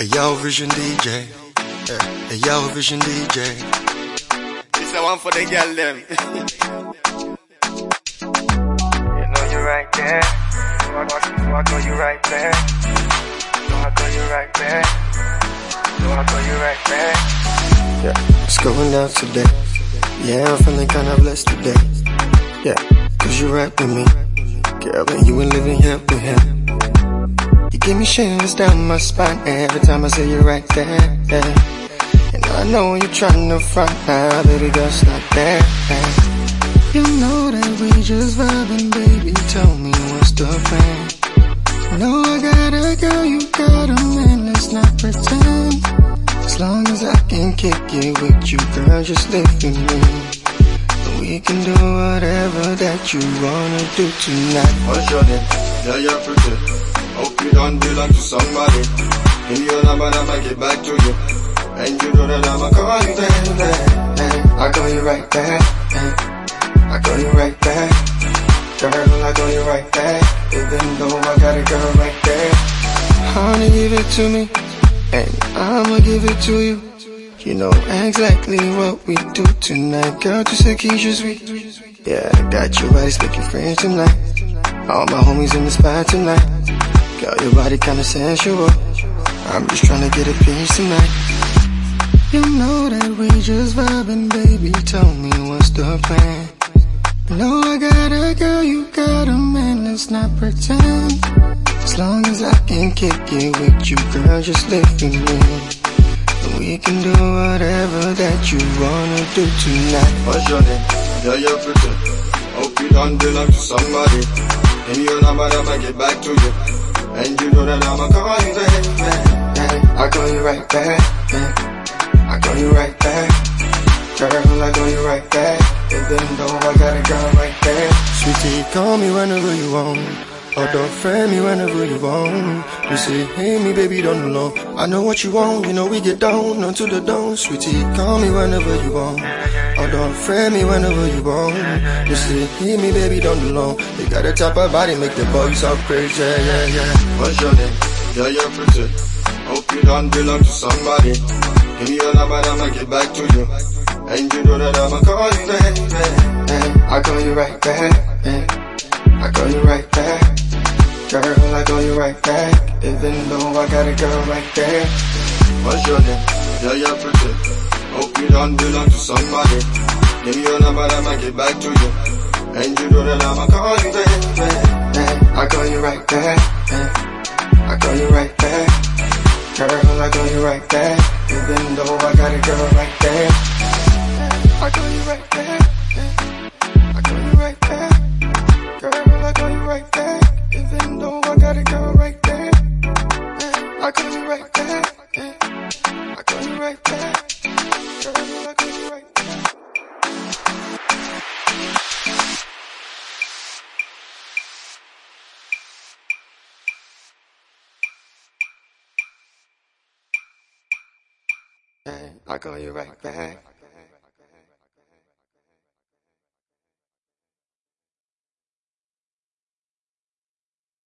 A Yo Vision DJ. A Yo Vision DJ. It's the one for the girl them. You know you're right there. Walk, walk, walk on you right there. Walk on you right there. Walk on you right there. Yeah, it's going out today. Yeah, I'm feeling kinda blessed today. Yeah, cause you right with me. Girl, and you ain't living here with him. You give me shivers down my spine every time I see you're right there. Yeah. And I know you're trying to front now, baby girl, stop there. You know that we just vibing, baby. Tell me what's the plan. No, I got a girl, you got a man. Let's not pretend. As long as I can kick it with you, girl, just live with me. We can do whatever that you wanna do tonight. What's your name? Yeah, you're pretty. Hope you don't belong to somebody. Give me your number and I'ma get back to you. And you know that I'ma call you then, then. I call you right back. I call you right back. Girl, I call you right back. Even though I got a girl right there. Honey, give it to me. And I'ma give it to you. You know exactly what we do tonight. Girl, tu sais qui je suis. Yeah, I got your body speaking French tonight. All my homies in the spot tonight. Girl, your body kinda sensual. I'm just tryna get a piece tonight. You know that we just vibing, baby. Tell me what's the plan. No, I got a girl, you got a man. Let's not pretend. As long as I can kick it with you, girl, just live with me. We can do whatever that you wanna do tonight. What's your name? Yeah, you're pretty. Hope you don't belong to somebody. Me your number I'ma get back to you. Call you right back. I call you right back. Girl, I call you right back. Even though I got a girl right there. Sweetie, call me whenever you want. Or don't friend me whenever you want. You say, hey me baby, don't know. I know what you want, you know we get down onto the down. Sweetie, call me whenever you want. Or don't friend me whenever you want. You say, hey me baby, don't know. You got a type of body, make the boys all crazy, yeah, yeah, yeah. What's your name? Yeah, you're pretty. You don't belong to somebody. Give me your number I'ma get back to you. And you know that I'ma call you then. I call you right back. I call you right back. Girl, I call you right back. Even though I got a girl right there. What's your name? Yeah, you're pretty. Hope you don't belong to somebody. Give me your number I'ma get back to you. And you know that I'ma call you then. I call you right back. I call you right back. Girl, I call you right there. Even though I got a girl right there. I call you right back. I you right back. Girl, I you right back. Even though I got a girl right there. I call you right back. I call you right back.